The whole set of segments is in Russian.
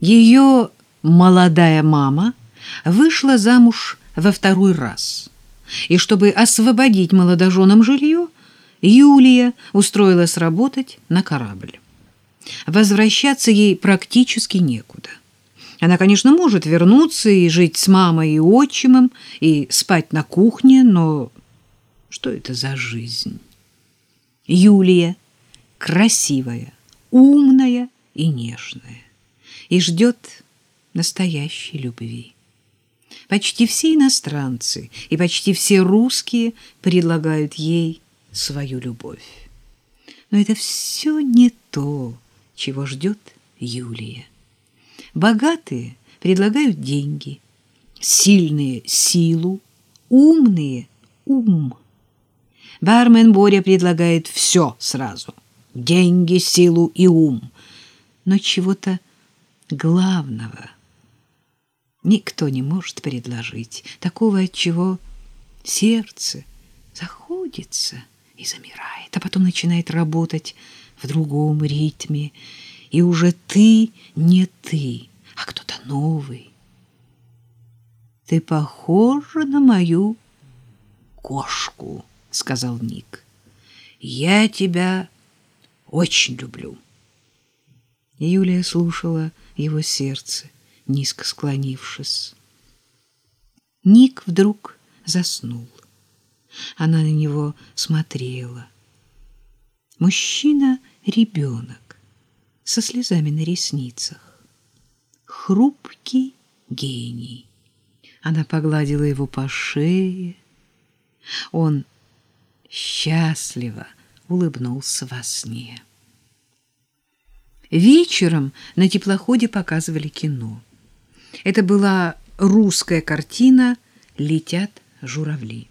Ее молодая мама вышла замуж во второй раз. И чтобы освободить молодоженам жилье, Юлия устроилась работать на корабль. Возвращаться ей практически некуда. Она, конечно, может вернуться и жить с мамой и отчимом, и спать на кухне, но что это за жизнь? Юлия красивая, умная и нежная, и ждет настоящей любви. Почти все иностранцы и почти все русские предлагают ей свою любовь. Но это все не то, чего ждет Юлия. Богатые предлагают деньги, сильные — силу, умные — ум. Бармен Боря предлагает все сразу — деньги, силу и ум. Но чего-то главного никто не может предложить, такого, от чего сердце заходится и замирает, а потом начинает работать в другом ритме, и уже ты не ты, а кто-то новый. Ты похожа на мою кошку, сказал Ник. Я тебя очень люблю. Юлия слушала его сердце, низко склонившись. Ник вдруг заснул. Она на него смотрела. Мужчина-ребенок со слезами на ресницах. Хрупкий гений. Она погладила его по шее. Он счастливо улыбнулся во сне. Вечером на теплоходе показывали кино. Это была русская картина «Летят журавли»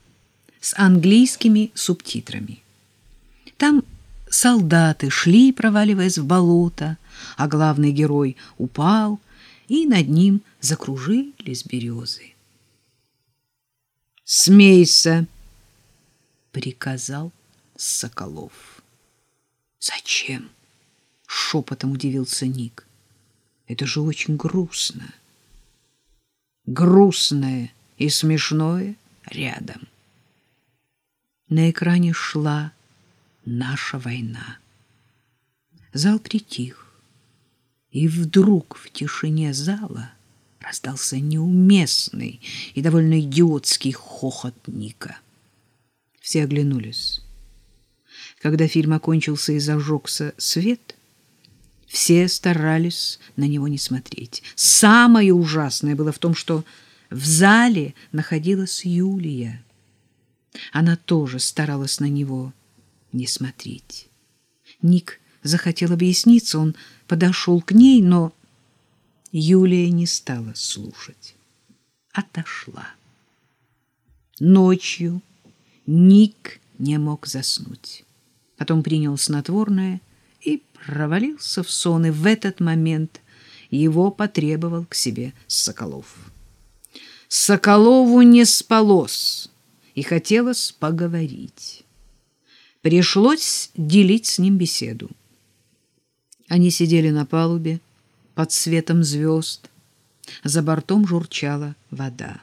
с английскими субтитрами. Там солдаты шли, проваливаясь в болото, а главный герой упал, и над ним закружились березы. «Смейся!» — приказал Соколов. «Зачем?» Шепотом удивился Ник. Это же очень грустно. Грустное и смешное рядом. На экране шла наша война. Зал притих, и вдруг в тишине зала раздался неуместный и довольно идиотский хохот Ника. Все оглянулись. Когда фильм окончился и зажегся свет, все старались на него не смотреть. Самое ужасное было в том, что в зале находилась Юлия. Она тоже старалась на него не смотреть. Ник захотел объясниться, он подошел к ней, но Юлия не стала слушать. Отошла. Ночью Ник не мог заснуть. Потом принял снотворное и провалился в сон, и в этот момент его потребовал к себе Соколов. Соколову не спалось, и хотелось поговорить. Пришлось делить с ним беседу. Они сидели на палубе под светом звезд. За бортом журчала вода.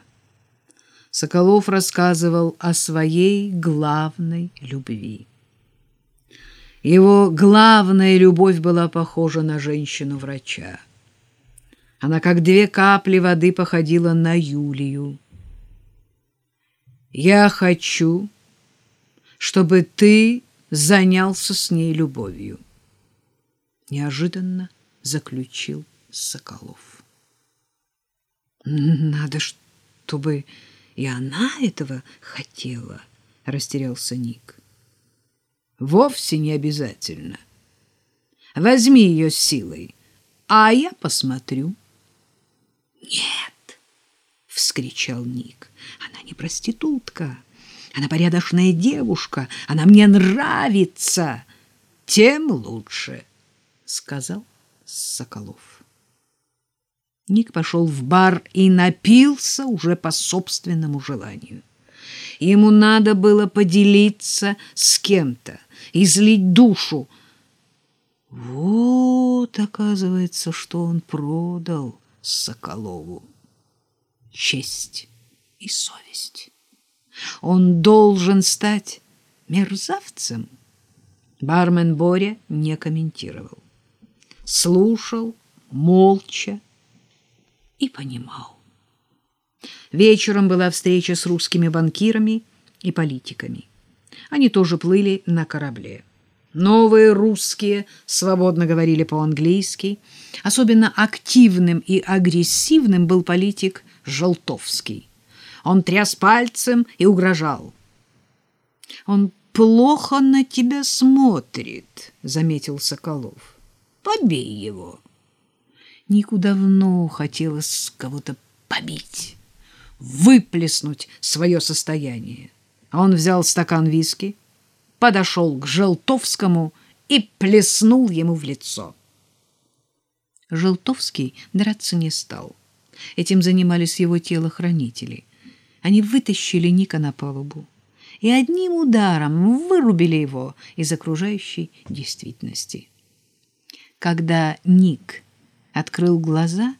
Соколов рассказывал о своей главной любви. Его главная любовь была похожа на женщину-врача. Она, как две капли воды, походила на Юлию. «Я хочу, чтобы ты занялся с ней любовью», — неожиданно заключил Соколов. «Надо, чтобы и она этого хотела», — растерялся Ник. Вовсе не обязательно. Возьми ее силой, а я посмотрю. Нет, вскричал Ник. Она не проститутка. Она порядочная девушка. Она мне нравится. Тем лучше, сказал Соколов. Ник пошел в бар и напился уже по собственному желанию. Ему надо было поделиться с кем-то, излить душу. Вот, оказывается, что он продал Соколову. Честь и совесть. Он должен стать мерзавцем. Бармен Боря не комментировал. Слушал молча и понимал. Вечером была встреча с русскими банкирами и политиками. Они тоже плыли на корабле. Новые русские свободно говорили по-английски. Особенно активным и агрессивным был политик Желтовский. Он тряс пальцем и угрожал. Он плохо на тебя смотрит, заметил Соколов. Побей его. Нику давно хотелось кого-то побить, выплеснуть свое состояние. Он взял стакан виски, подошел к Желтовскому и плеснул ему в лицо. Желтовский драться не стал. Этим занимались его телохранители. Они вытащили Ника на палубу и одним ударом вырубили его из окружающей действительности. Когда Ник открыл глаза,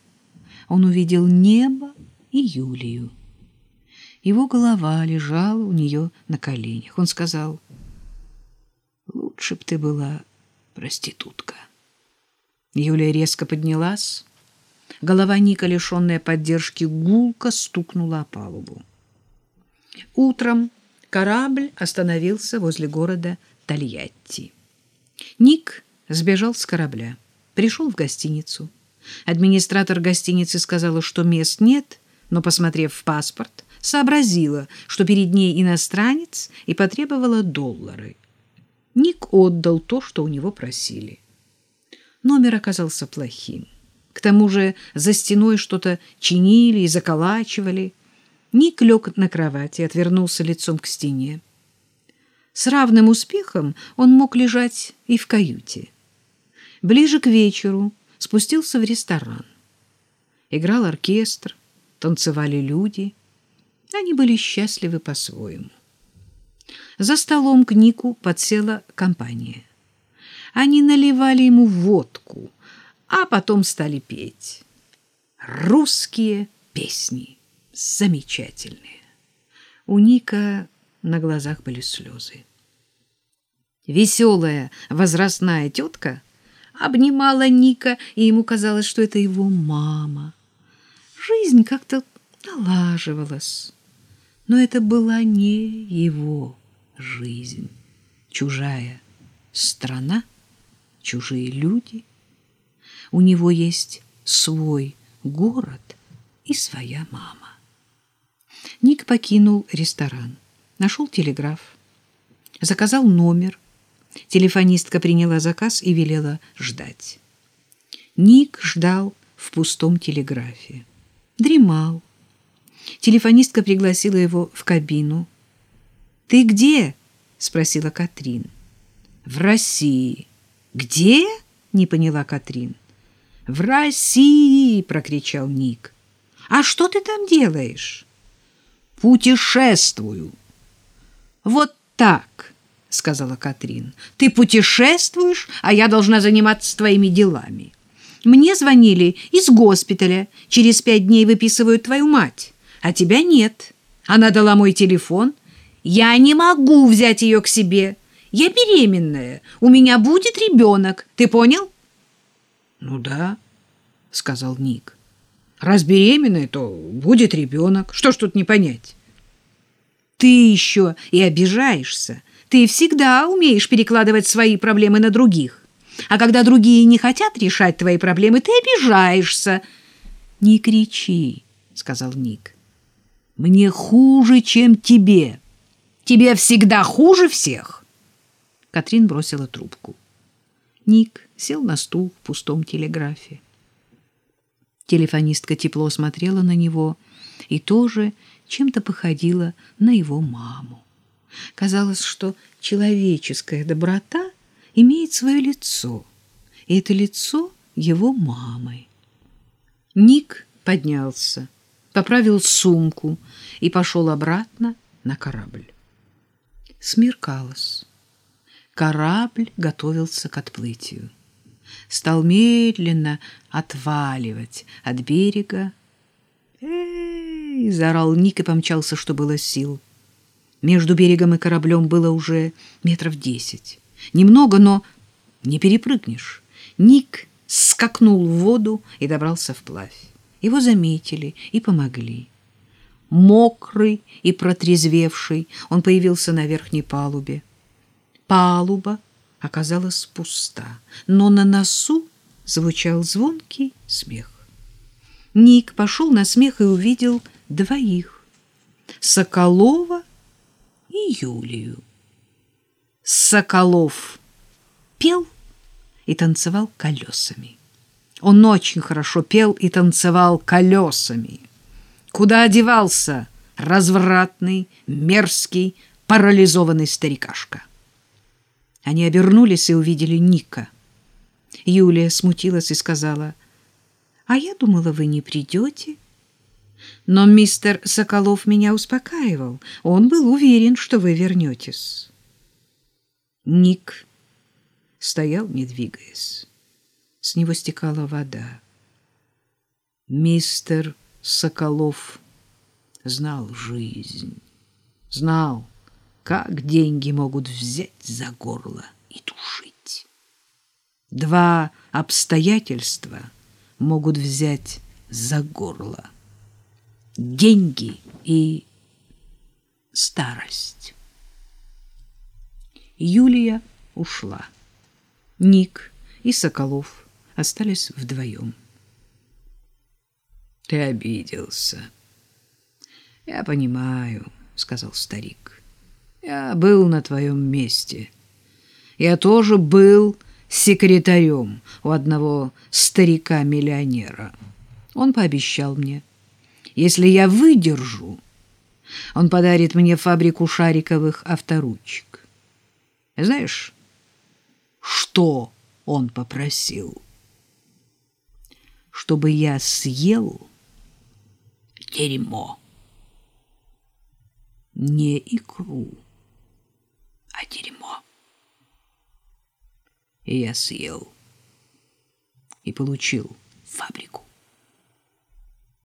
он увидел небо и Юлию. Его голова лежала у нее на коленях. Он сказал, «Лучше б ты была проститутка». Юлия резко поднялась. Голова Ника, лишенная поддержки, гулко стукнула о палубу. Утром корабль остановился возле города Тольятти. Ник сбежал с корабля, пришел в гостиницу. Администратор гостиницы сказала, что мест нет, но, посмотрев в паспорт, сообразила, что перед ней иностранец, и потребовала доллары. Ник отдал то, что у него просили. Номер оказался плохим. К тому же за стеной что-то чинили и заколачивали – Ник лег на кровати отвернулся лицом к стене. С равным успехом он мог лежать и в каюте. Ближе к вечеру спустился в ресторан. Играл оркестр, танцевали люди. Они были счастливы по-своему. За столом к Нику подсела компания. Они наливали ему водку, а потом стали петь. Русские песни замечательные. У Ника на глазах были слезы. Веселая возрастная тетка обнимала Ника, и ему казалось, что это его мама. Жизнь как-то налаживалась, но это была не его жизнь. Чужая страна, чужие люди. У него есть свой город и своя мама. Ник покинул ресторан, нашел телеграф, заказал номер. Телефонистка приняла заказ и велела ждать. Ник ждал в пустом телеграфе. Дремал. Телефонистка пригласила его в кабину. «Ты где?» — спросила Катрин. «В России». «Где?» — не поняла Катрин. «В России!» — прокричал Ник. «А что ты там делаешь?» путешествую. Вот так, сказала Катрин. Ты путешествуешь, а я должна заниматься твоими делами. Мне звонили из госпиталя. Через пять дней выписывают твою мать, а тебя нет. Она дала мой телефон. Я не могу взять ее к себе. Я беременная. У меня будет ребенок. Ты понял? Ну да, сказал Ник. Раз беременная, то будет ребенок. Что ж тут не понять? Ты еще и обижаешься. Ты всегда умеешь перекладывать свои проблемы на других. А когда другие не хотят решать твои проблемы, ты обижаешься. Не кричи, сказал Ник. Мне хуже, чем тебе. Тебе всегда хуже всех. Катрин бросила трубку. Ник сел на стул в пустом телеграфе. Телефонистка тепло смотрела на него и тоже чем-то походила на его маму. Казалось, что человеческая доброта имеет свое лицо, и это лицо его мамы. Ник поднялся, поправил сумку и пошел обратно на корабль. Смеркалось. Корабль готовился к отплытию. стал медленно отваливать от берега. «Эй!» — заорал Ник и помчался, что было сил. Между берегом и кораблем было уже метров десять. Немного, но не перепрыгнешь. Ник скакнул в воду и добрался вплавь. Его заметили и помогли. Мокрый и протрезвевший, он появился на верхней палубе. Палуба оказалась пуста, но на носу звучал звонкий смех. Ник пошел на смех и увидел двоих — Соколова и Юлию. Соколов пел и танцевал колесами. Он очень хорошо пел и танцевал колесами. Куда одевался развратный, мерзкий, парализованный старикашка? Они обернулись и увидели Ника. Юлия смутилась и сказала, «А я думала, вы не придете». Но мистер Соколов меня успокаивал. Он был уверен, что вы вернетесь. Ник стоял, не двигаясь. С него стекала вода. Мистер Соколов знал жизнь, знал, как деньги могут взять за горло и душить. Два обстоятельства могут взять за горло. Деньги и старость. Юлия ушла. Ник и Соколов остались вдвоем. — Ты обиделся. — Я понимаю, — сказал старик. Я был на твоем месте. Я тоже был секретарем у одного старика-миллионера. Он пообещал мне, если я выдержу, он подарит мне фабрику шариковых авторучек. Знаешь, что он попросил? Чтобы я съел дерьмо, не икру а дерьмо. И я съел и получил фабрику.